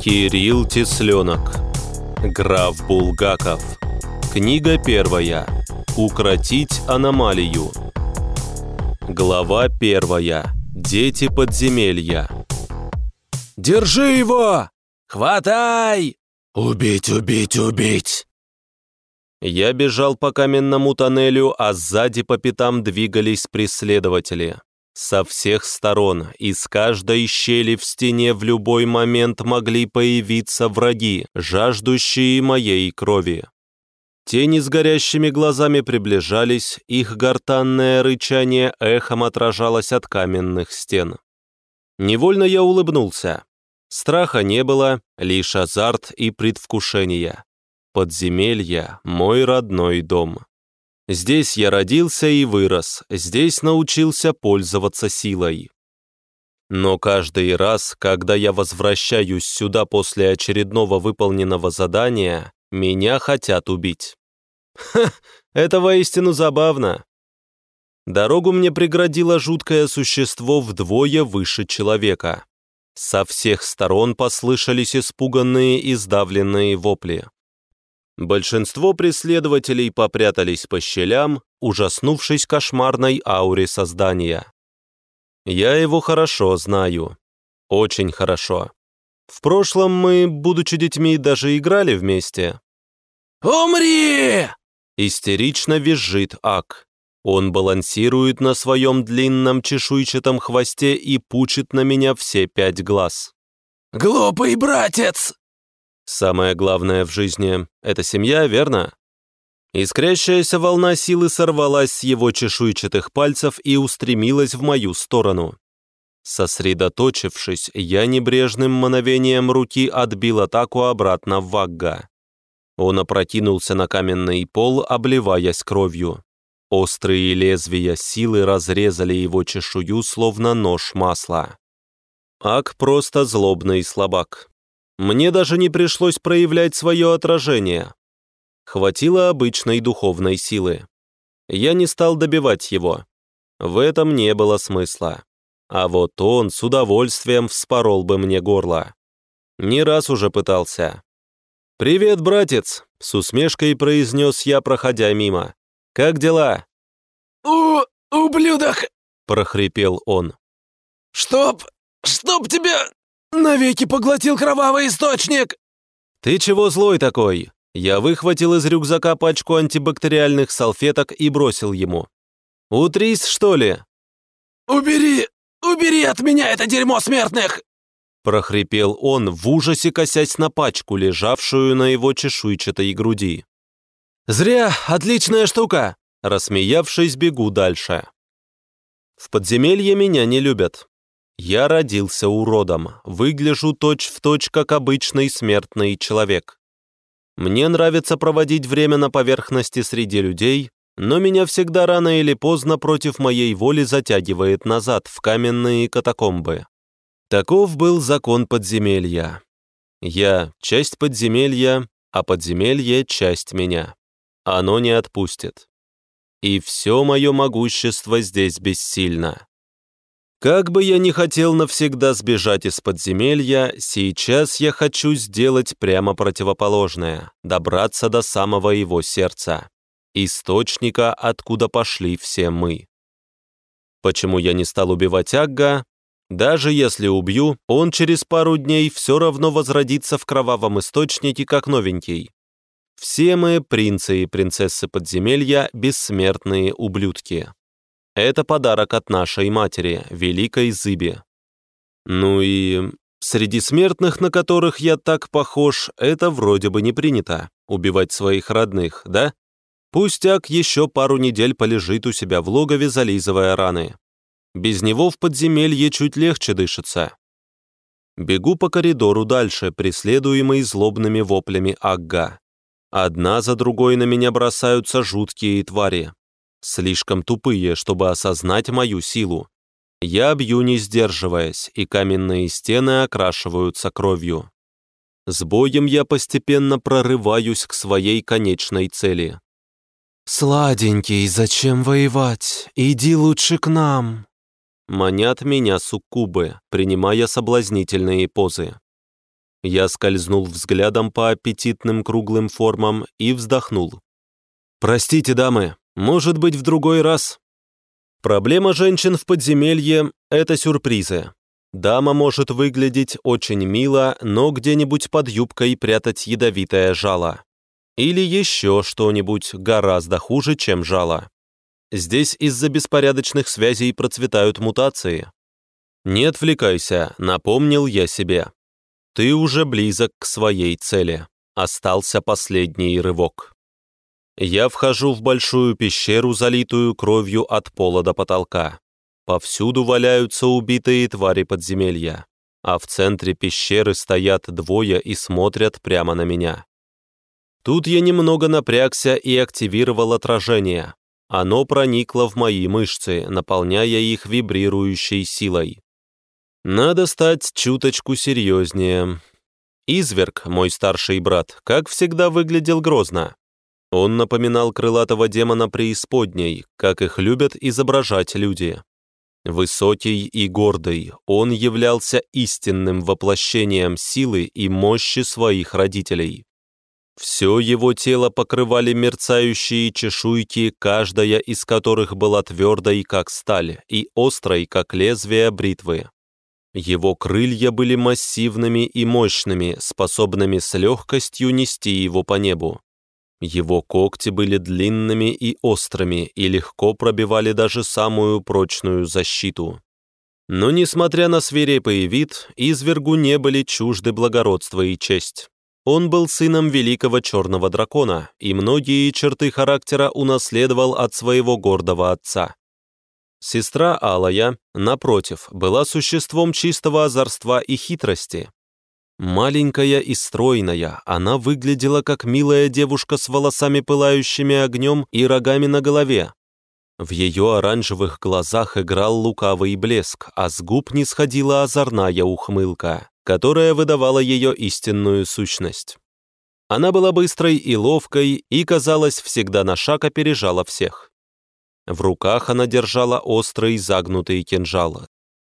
Кирилл Тесленок Граф Булгаков Книга первая Укротить аномалию Глава первая Дети подземелья «Держи его! Хватай! Убить, убить, убить!» Я бежал по каменному тоннелю, а сзади по пятам двигались преследователи. Со всех сторон, из каждой щели в стене в любой момент могли появиться враги, жаждущие моей крови. Тени с горящими глазами приближались, их гортанное рычание эхом отражалось от каменных стен. Невольно я улыбнулся. Страха не было, лишь азарт и предвкушение. Подземелье — мой родной дом. Здесь я родился и вырос, здесь научился пользоваться силой. Но каждый раз, когда я возвращаюсь сюда после очередного выполненного задания, меня хотят убить. Ха, это воистину забавно. Дорогу мне преградило жуткое существо вдвое выше человека. Со всех сторон послышались испуганные и сдавленные вопли. Большинство преследователей попрятались по щелям, ужаснувшись кошмарной ауре создания. Я его хорошо знаю. Очень хорошо. В прошлом мы, будучи детьми, даже играли вместе. «Умри!» Истерично визжит Ак. Он балансирует на своем длинном чешуйчатом хвосте и пучит на меня все пять глаз. «Глупый братец!» Самое главное в жизни — это семья, верно? Искрящаяся волна силы сорвалась с его чешуйчатых пальцев и устремилась в мою сторону. Сосредоточившись, я небрежным мановением руки отбил атаку обратно в Вагга. Он опрокинулся на каменный пол, обливаясь кровью. Острые лезвия силы разрезали его чешую, словно нож масла. Ак просто злобный слабак. Мне даже не пришлось проявлять свое отражение. Хватило обычной духовной силы. Я не стал добивать его. В этом не было смысла. А вот он с удовольствием вспорол бы мне горло. Не раз уже пытался. «Привет, братец!» — с усмешкой произнес я, проходя мимо. «Как дела?» «У... ублюдок!» — прохрипел он. «Чтоб... чтоб тебя навеки поглотил кровавый источник!» «Ты чего злой такой?» Я выхватил из рюкзака пачку антибактериальных салфеток и бросил ему. «Утрись, что ли?» «Убери! Убери от меня это дерьмо смертных!» прохрипел он, в ужасе косясь на пачку, лежавшую на его чешуйчатой груди. «Зря! Отличная штука!» Рассмеявшись, бегу дальше. В подземелье меня не любят. Я родился уродом, выгляжу точь-в-точь, точь, как обычный смертный человек. Мне нравится проводить время на поверхности среди людей, но меня всегда рано или поздно против моей воли затягивает назад в каменные катакомбы. Таков был закон подземелья. Я — часть подземелья, а подземелье — часть меня. Оно не отпустит. И все мое могущество здесь бессильно. Как бы я ни хотел навсегда сбежать из подземелья, сейчас я хочу сделать прямо противоположное, добраться до самого его сердца, источника, откуда пошли все мы. Почему я не стал убивать Агга? Даже если убью, он через пару дней все равно возродится в кровавом источнике, как новенький. Все мы, принцы и принцессы подземелья, бессмертные ублюдки. Это подарок от нашей матери, Великой Зыби. Ну и среди смертных, на которых я так похож, это вроде бы не принято, убивать своих родных, да? Пустяк еще пару недель полежит у себя в логове, зализывая раны. Без него в подземелье чуть легче дышится. Бегу по коридору дальше, преследуемый злобными воплями Агга. Одна за другой на меня бросаются жуткие твари. Слишком тупые, чтобы осознать мою силу. Я бью, не сдерживаясь, и каменные стены окрашиваются кровью. С боем я постепенно прорываюсь к своей конечной цели. «Сладенький, зачем воевать? Иди лучше к нам!» манят меня суккубы, принимая соблазнительные позы. Я скользнул взглядом по аппетитным круглым формам и вздохнул. «Простите, дамы, может быть, в другой раз?» Проблема женщин в подземелье – это сюрпризы. Дама может выглядеть очень мило, но где-нибудь под юбкой прятать ядовитое жало. Или еще что-нибудь гораздо хуже, чем жало. Здесь из-за беспорядочных связей процветают мутации. Не отвлекайся, напомнил я себе. Ты уже близок к своей цели. Остался последний рывок. Я вхожу в большую пещеру, залитую кровью от пола до потолка. Повсюду валяются убитые твари подземелья, а в центре пещеры стоят двое и смотрят прямо на меня. Тут я немного напрягся и активировал отражение. Оно проникло в мои мышцы, наполняя их вибрирующей силой. Надо стать чуточку серьезнее. Изверг, мой старший брат, как всегда выглядел грозно. Он напоминал крылатого демона преисподней, как их любят изображать люди. Высокий и гордый, он являлся истинным воплощением силы и мощи своих родителей. Все его тело покрывали мерцающие чешуйки, каждая из которых была твердой, как сталь, и острой, как лезвие бритвы. Его крылья были массивными и мощными, способными с легкостью нести его по небу. Его когти были длинными и острыми и легко пробивали даже самую прочную защиту. Но, несмотря на свирепый вид, извергу не были чужды благородство и честь. Он был сыном великого черного дракона, и многие черты характера унаследовал от своего гордого отца. Сестра Алая, напротив, была существом чистого озорства и хитрости. Маленькая и стройная, она выглядела как милая девушка с волосами пылающими огнем и рогами на голове. В ее оранжевых глазах играл лукавый блеск, а с губ не сходила озорная ухмылка которая выдавала ее истинную сущность. Она была быстрой и ловкой и, казалось, всегда на шаг опережала всех. В руках она держала острый загнутый кинжал.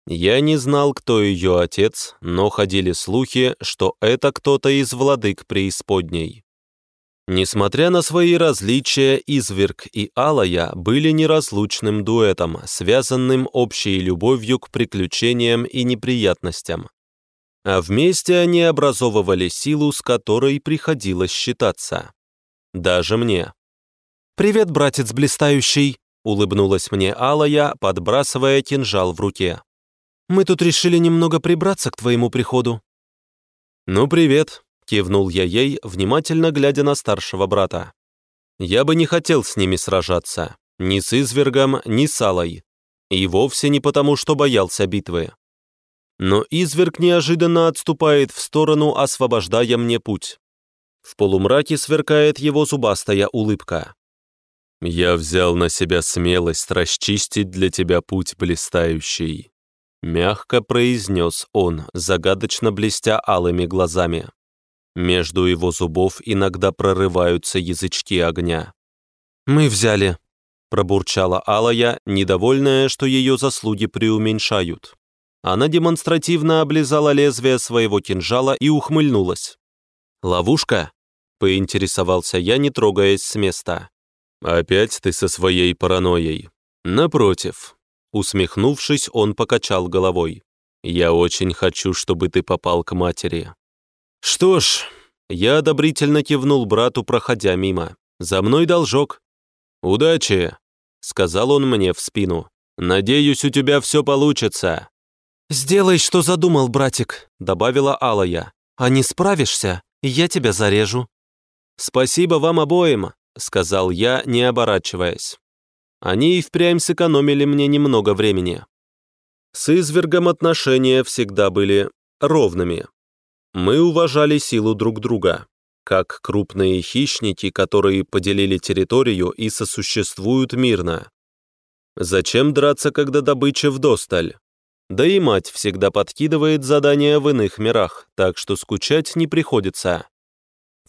Я не знал, кто ее отец, но ходили слухи, что это кто-то из владык преисподней. Несмотря на свои различия, Изверг и Алая были неразлучным дуэтом, связанным общей любовью к приключениям и неприятностям а вместе они образовывали силу, с которой приходилось считаться. Даже мне. «Привет, братец блистающий!» — улыбнулась мне Алая, подбрасывая кинжал в руке. «Мы тут решили немного прибраться к твоему приходу». «Ну, привет!» — кивнул я ей, внимательно глядя на старшего брата. «Я бы не хотел с ними сражаться, ни с Извергом, ни с Алой. И вовсе не потому, что боялся битвы. Но изверг неожиданно отступает в сторону, освобождая мне путь. В полумраке сверкает его зубастая улыбка. «Я взял на себя смелость расчистить для тебя путь блистающий», мягко произнес он, загадочно блестя алыми глазами. Между его зубов иногда прорываются язычки огня. «Мы взяли», — пробурчала Алая, недовольная, что ее заслуги преуменьшают. Она демонстративно облизала лезвие своего кинжала и ухмыльнулась. «Ловушка?» — поинтересовался я, не трогаясь с места. «Опять ты со своей паранойей. Напротив». Усмехнувшись, он покачал головой. «Я очень хочу, чтобы ты попал к матери». «Что ж...» Я одобрительно кивнул брату, проходя мимо. «За мной должок». «Удачи!» — сказал он мне в спину. «Надеюсь, у тебя все получится». «Сделай, что задумал, братик», — добавила Алая. «А не справишься, я тебя зарежу». «Спасибо вам обоим», — сказал я, не оборачиваясь. Они и впрямь сэкономили мне немного времени. С извергом отношения всегда были ровными. Мы уважали силу друг друга, как крупные хищники, которые поделили территорию и сосуществуют мирно. Зачем драться, когда добыча вдосталь? Да и мать всегда подкидывает задания в иных мирах, так что скучать не приходится.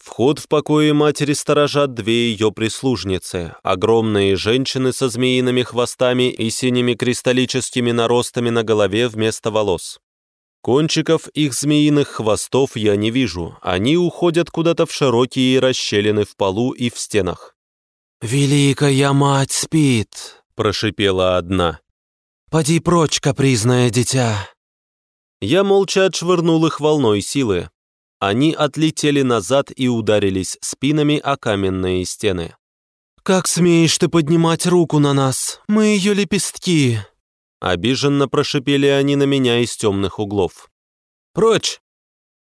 Вход в покое матери сторожат две ее прислужницы, огромные женщины со змеиными хвостами и синими кристаллическими наростами на голове вместо волос. Кончиков их змеиных хвостов я не вижу, они уходят куда-то в широкие расщелины в полу и в стенах. «Великая мать спит», — прошипела одна. «Поди прочь, капризное дитя». Я молча отшвырнул их волной силы, они отлетели назад и ударились спинами о каменные стены. «Как смеешь ты поднимать руку на нас? Мы ее лепестки!» Обиженно прошипели они на меня из темных углов. «Прочь!»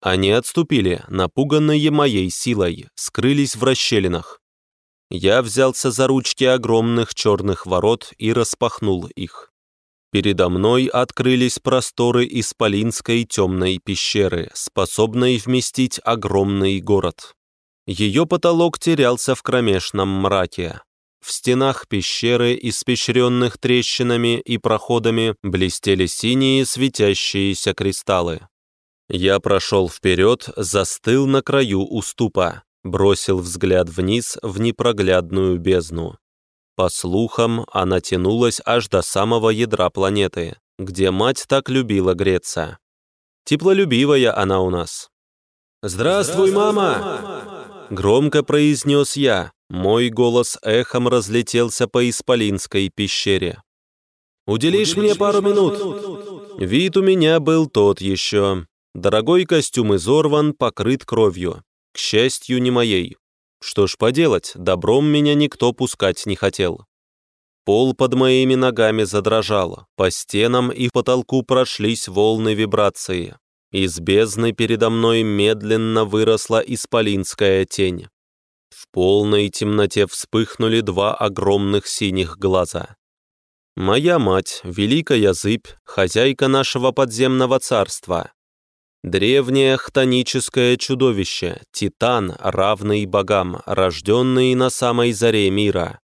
Они отступили, напуганные моей силой, скрылись в расщелинах. Я взялся за ручки огромных черных ворот и распахнул их. Передо мной открылись просторы исполинской темной пещеры, способной вместить огромный город. Ее потолок терялся в кромешном мраке. В стенах пещеры, испещренных трещинами и проходами, блестели синие светящиеся кристаллы. Я прошел вперед, застыл на краю уступа, бросил взгляд вниз в непроглядную бездну. По слухам, она тянулась аж до самого ядра планеты, где мать так любила греться. Теплолюбивая она у нас. «Здравствуй, мама!» Громко произнес я. Мой голос эхом разлетелся по Исполинской пещере. «Уделишь мне пару минут?» Вид у меня был тот еще. Дорогой костюм изорван, покрыт кровью. К счастью, не моей. Что ж поделать, добром меня никто пускать не хотел. Пол под моими ногами задрожал, по стенам и потолку прошлись волны вибрации. Из бездны передо мной медленно выросла исполинская тень. В полной темноте вспыхнули два огромных синих глаза. Моя мать, великая зыбь, хозяйка нашего подземного царства, Древнее хтоническое чудовище, титан, равный богам, рожденный на самой заре мира.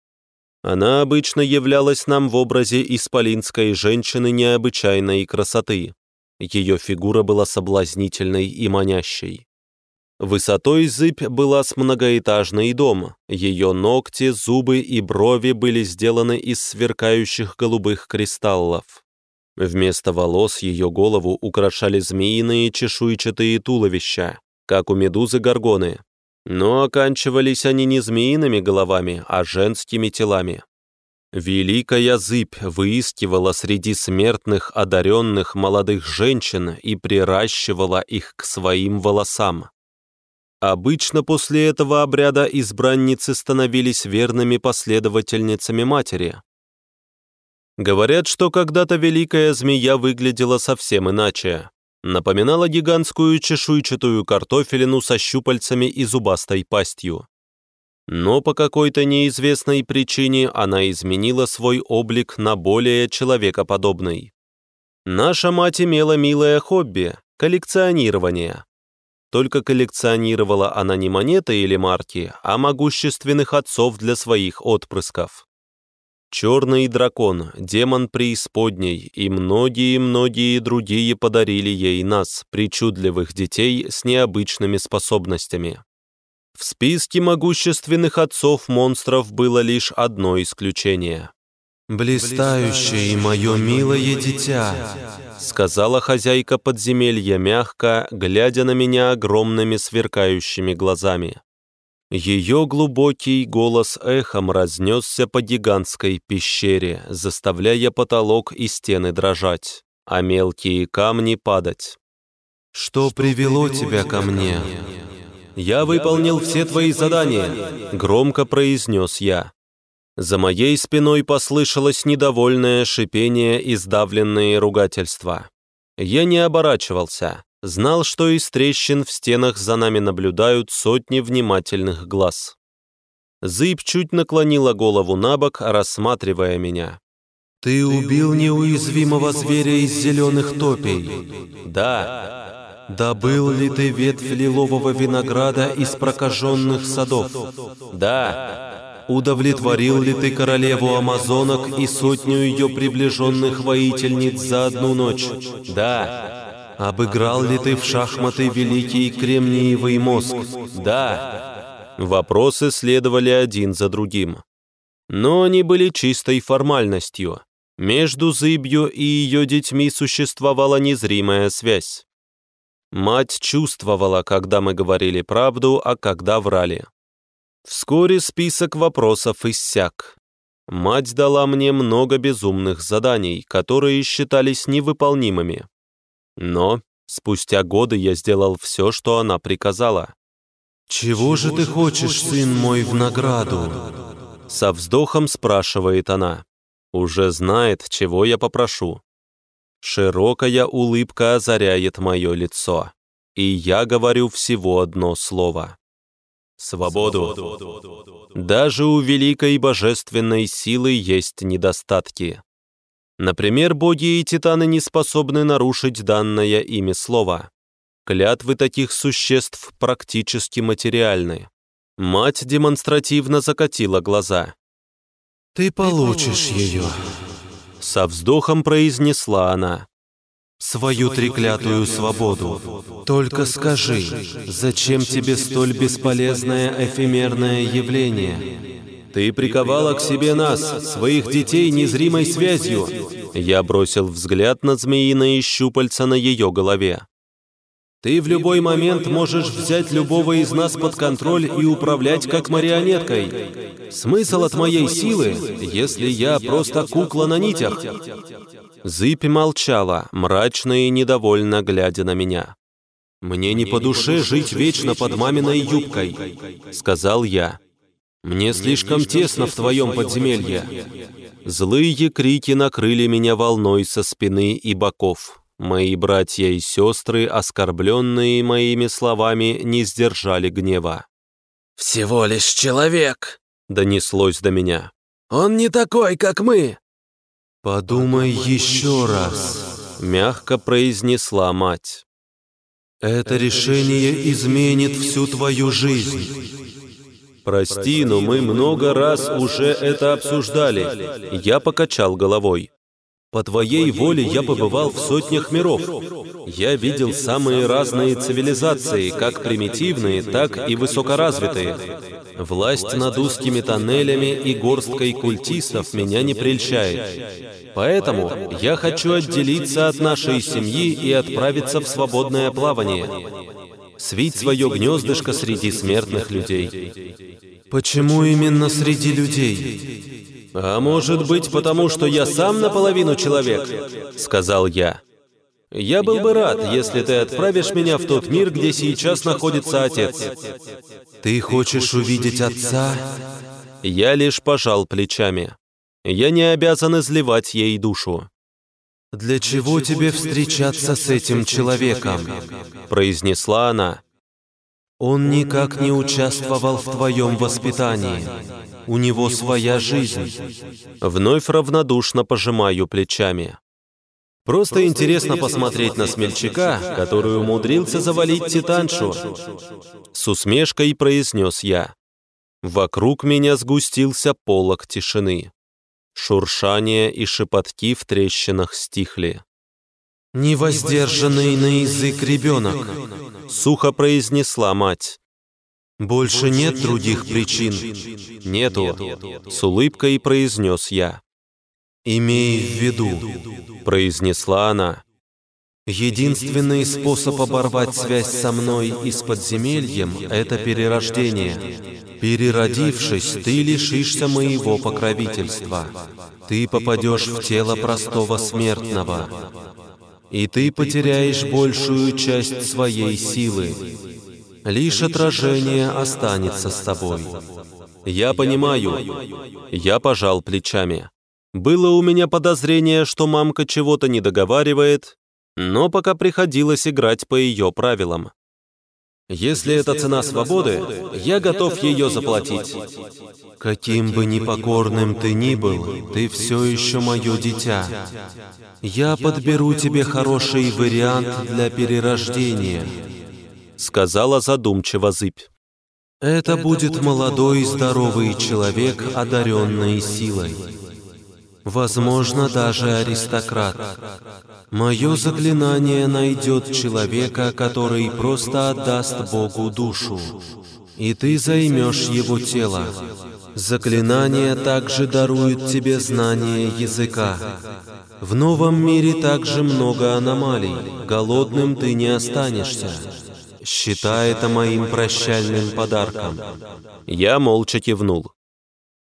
Она обычно являлась нам в образе исполинской женщины необычайной красоты. Ее фигура была соблазнительной и манящей. Высотой зыбь была с многоэтажный дом, ее ногти, зубы и брови были сделаны из сверкающих голубых кристаллов. Вместо волос ее голову украшали змеиные чешуйчатые туловища, как у медузы горгоны. Но оканчивались они не змеиными головами, а женскими телами. Великая зыбь выискивала среди смертных одаренных молодых женщин и приращивала их к своим волосам. Обычно после этого обряда избранницы становились верными последовательницами матери, Говорят, что когда-то великая змея выглядела совсем иначе. Напоминала гигантскую чешуйчатую картофелину со щупальцами и зубастой пастью. Но по какой-то неизвестной причине она изменила свой облик на более человекоподобный. Наша мать имела милое хобби – коллекционирование. Только коллекционировала она не монеты или марки, а могущественных отцов для своих отпрысков. Черный дракон, демон преисподней и многие-многие другие подарили ей нас, причудливых детей с необычными способностями. В списке могущественных отцов монстров было лишь одно исключение. «Блистающее и мое милое дитя», — сказала хозяйка подземелья мягко, глядя на меня огромными сверкающими глазами. Ее глубокий голос эхом разнесся по гигантской пещере, заставляя потолок и стены дрожать, а мелкие камни падать. «Что привело тебя ко мне?» «Я выполнил все твои задания», — громко произнес я. За моей спиной послышалось недовольное шипение и сдавленные ругательства. Я не оборачивался, знал, что из трещин в стенах за нами наблюдают сотни внимательных глаз. Зыб чуть наклонила голову на бок, рассматривая меня. «Ты убил неуязвимого зверя из зеленых топей?» «Да». «Добыл ли ты ветвь лилового винограда из прокаженных садов?» «Да». «Удовлетворил ли ты королеву амазонок и сотню ее приближенных воительниц за одну ночь?» «Да». Обыграл ли ты в шахматы великий кремниевый мозг? Да. Вопросы следовали один за другим. Но они были чистой формальностью. Между Зыбью и ее детьми существовала незримая связь. Мать чувствовала, когда мы говорили правду, а когда врали. Вскоре список вопросов иссяк. Мать дала мне много безумных заданий, которые считались невыполнимыми. Но спустя годы я сделал все, что она приказала. «Чего же ты хочешь, сын мой, в награду?» Со вздохом спрашивает она. Уже знает, чего я попрошу. Широкая улыбка озаряет мое лицо. И я говорю всего одно слово. Свободу. Даже у великой божественной силы есть недостатки. Например, боги и титаны не способны нарушить данное ими слово. Клятвы таких существ практически материальны. Мать демонстративно закатила глаза. «Ты получишь ее», со вздохом произнесла она. «Свою треклятую свободу. Только скажи, зачем тебе столь бесполезное эфемерное явление?» «Ты приковала к себе нас, своих детей, незримой связью!» Я бросил взгляд на змеиные щупальца на ее голове. Ты в любой момент можешь взять любого из нас под контроль и управлять как марионеткой. Смысл от моей силы, если я просто кукла на нитях?» Зыпь молчала, мрачно и недовольно глядя на меня. «Мне не по душе жить вечно под маминой юбкой», — сказал я. «Мне слишком тесно в твоем подземелье». Злые крики накрыли меня волной со спины и боков. Мои братья и сестры, оскорбленные моими словами, не сдержали гнева. «Всего лишь человек!» — донеслось до меня. «Он не такой, как мы!» «Подумай еще раз», — мягко произнесла мать. «Это решение изменит всю твою жизнь». «Прости, но мы много раз уже это обсуждали». Я покачал головой. По твоей воле я побывал в сотнях миров. Я видел самые разные цивилизации, как примитивные, так и высокоразвитые. Власть над узкими тоннелями и горсткой культистов меня не прельщает. Поэтому я хочу отделиться от нашей семьи и отправиться в свободное плавание. Свить свое гнездышко среди смертных людей. Почему именно среди людей? «А может быть, потому что я сам наполовину человек?» — сказал я. «Я был бы рад, если ты отправишь меня в тот мир, где сейчас находится отец». «Ты хочешь увидеть отца?» Я лишь пожал плечами. Я не обязан изливать ей душу. «Для чего тебе встречаться с этим человеком?» произнесла она. «Он никак не участвовал в твоем воспитании. У него своя жизнь. Вновь равнодушно пожимаю плечами. Просто интересно посмотреть на смельчака, который умудрился завалить титаншу. С усмешкой произнес я. Вокруг меня сгустился полог тишины. Шуршание и шепотки в трещинах стихли. «Невоздержанный на язык ребенок», — сухо произнесла мать. «Больше нет других причин?» «Нету», — с улыбкой произнес я. «Имей в виду», — произнесла она. «Единственный способ оборвать связь со мной и с подземельем — это перерождение. Переродившись, ты лишишься моего покровительства. Ты попадешь в тело простого смертного, и ты потеряешь большую часть своей силы лишь отражение останется с тобой. Я понимаю. Я пожал плечами. Было у меня подозрение, что мамка чего-то не договаривает, но пока приходилось играть по ее правилам. Если это цена свободы, я готов ее заплатить. Каким бы непокорным ты ни был, ты все еще мое дитя. Я подберу тебе хороший вариант для перерождения сказала задумчиво Зыбь. Это будет молодой здоровый человек, одаренный силой. Возможно, даже аристократ. Мое заклинание найдет человека, который просто отдаст Богу душу, и ты займешь его тело. Заклинание также дарует тебе знание языка. В новом мире также много аномалий. Голодным ты не останешься. Считай это моим прощальным подарком. Я молча кивнул.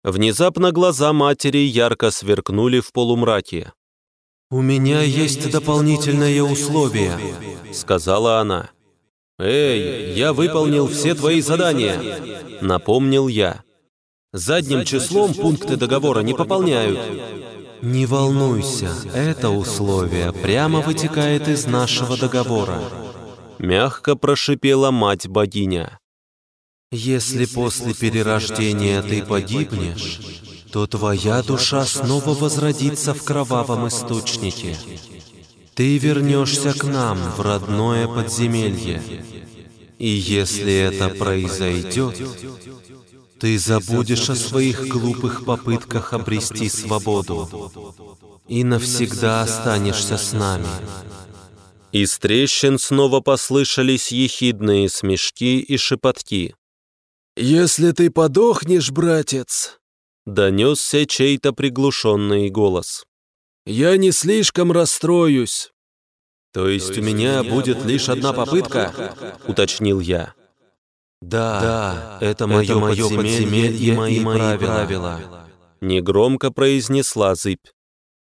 Внезапно глаза матери ярко сверкнули в полумраке. «У меня есть дополнительное условие», — сказала она. «Эй, я выполнил все твои задания», — напомнил я. Задним числом пункты договора не пополняют. Не волнуйся, это условие прямо вытекает из нашего договора. Мягко прошипела мать-богиня. Если после перерождения ты погибнешь, то твоя душа снова возродится в кровавом источнике. Ты вернешься к нам в родное подземелье. И если это произойдет, ты забудешь о своих глупых попытках обрести свободу и навсегда останешься с нами. Из трещин снова послышались ехидные смешки и шепотки. «Если ты подохнешь, братец!» Донесся чей-то приглушенный голос. «Я не слишком расстроюсь!» «То есть у меня будет лишь одна попытка?» — уточнил я. Да, да это мое, мое подземелье, и мои, мои правила. Негромко произнесла зыбь.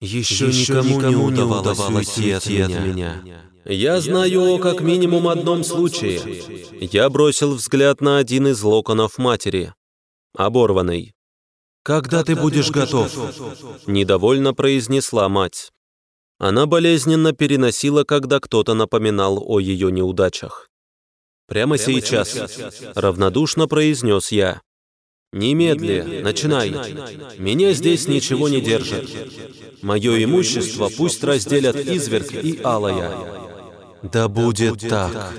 Еще, Еще никому, никому не удавалось уйти от меня. От меня. Я знаю о как минимум одном случае. Я бросил взгляд на один из локонов матери. Оборванный. «Когда ты будешь готов?» Недовольно произнесла мать. Она болезненно переносила, когда кто-то напоминал о ее неудачах. «Прямо сейчас», — равнодушно произнес я. «Немедли, начинай. Меня здесь ничего не держит. Мое имущество пусть разделят изверг и алая». «Да будет так».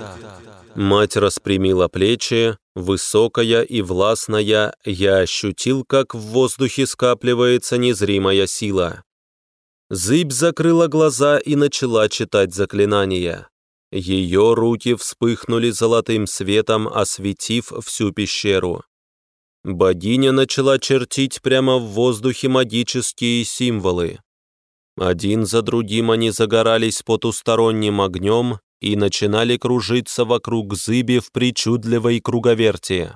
Мать распрямила плечи, высокая и властная, я ощутил, как в воздухе скапливается незримая сила. Зыбь закрыла глаза и начала читать заклинания. Ее руки вспыхнули золотым светом, осветив всю пещеру. Богиня начала чертить прямо в воздухе магические символы. Один за другим они загорались потусторонним огнем и начинали кружиться вокруг зыби в причудливой круговерти.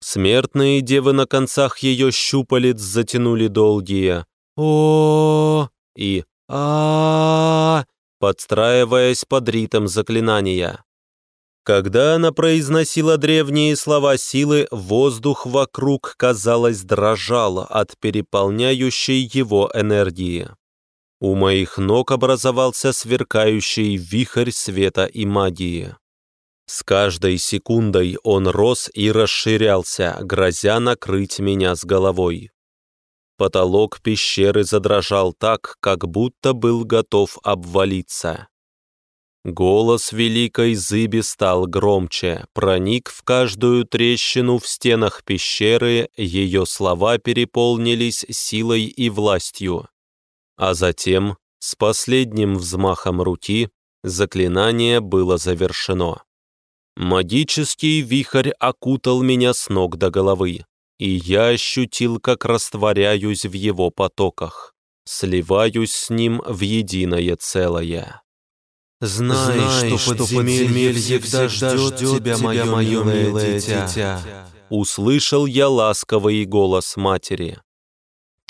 Смертные девы на концах ее щупалец затянули долгие о и а подстраиваясь под ритм заклинания. Когда она произносила древние слова силы, воздух вокруг, казалось, дрожал от переполняющей его энергии. У моих ног образовался сверкающий вихрь света и магии. С каждой секундой он рос и расширялся, грозя накрыть меня с головой. Потолок пещеры задрожал так, как будто был готов обвалиться. Голос великой зыби стал громче, проник в каждую трещину в стенах пещеры, ее слова переполнились силой и властью. А затем, с последним взмахом руки, заклинание было завершено. Магический вихрь окутал меня с ног до головы и я ощутил, как растворяюсь в его потоках, сливаюсь с ним в единое целое. Знай, Знай что, что подземелье всегда ждет тебя, мое, мое милое дитя. дитя. Услышал я ласковый голос матери.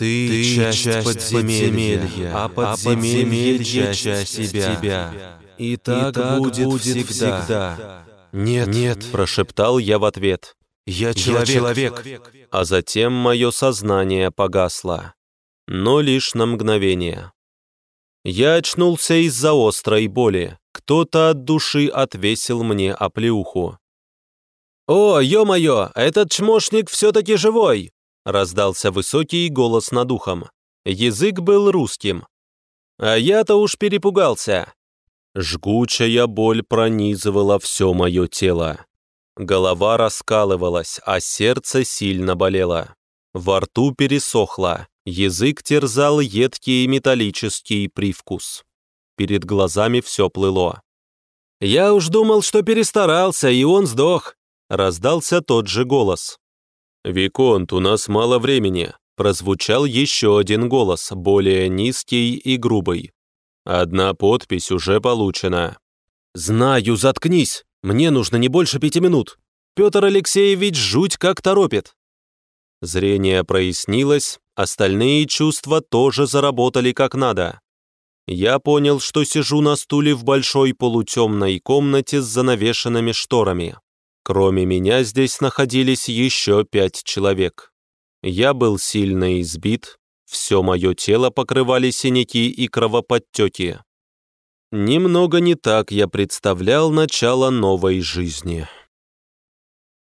Ты, Ты часть, часть подземелья, подземелья, а подземелье, а подземелье часть себя. тебя. И так, и так будет, будет всегда. всегда. Нет, нет, прошептал я в ответ. Я человек. Я человек. А затем мое сознание погасло. Но лишь на мгновение. Я очнулся из-за острой боли. Кто-то от души отвесил мне оплеуху. «О, ё-моё, этот чмошник все-таки живой!» Раздался высокий голос над ухом. Язык был русским. А я-то уж перепугался. Жгучая боль пронизывала все мое тело. Голова раскалывалась, а сердце сильно болело. Во рту пересохло, Язык терзал едкий металлический привкус. Перед глазами все плыло. «Я уж думал, что перестарался, и он сдох», — раздался тот же голос. «Виконт, у нас мало времени», — прозвучал еще один голос, более низкий и грубый. «Одна подпись уже получена». «Знаю, заткнись! Мне нужно не больше пяти минут. Петр Алексеевич жуть как торопит». Зрение прояснилось, остальные чувства тоже заработали как надо. Я понял, что сижу на стуле в большой полутемной комнате с занавешенными шторами. Кроме меня здесь находились еще пять человек. Я был сильно избит, все мое тело покрывали синяки и кровоподтеки. Немного не так я представлял начало новой жизни.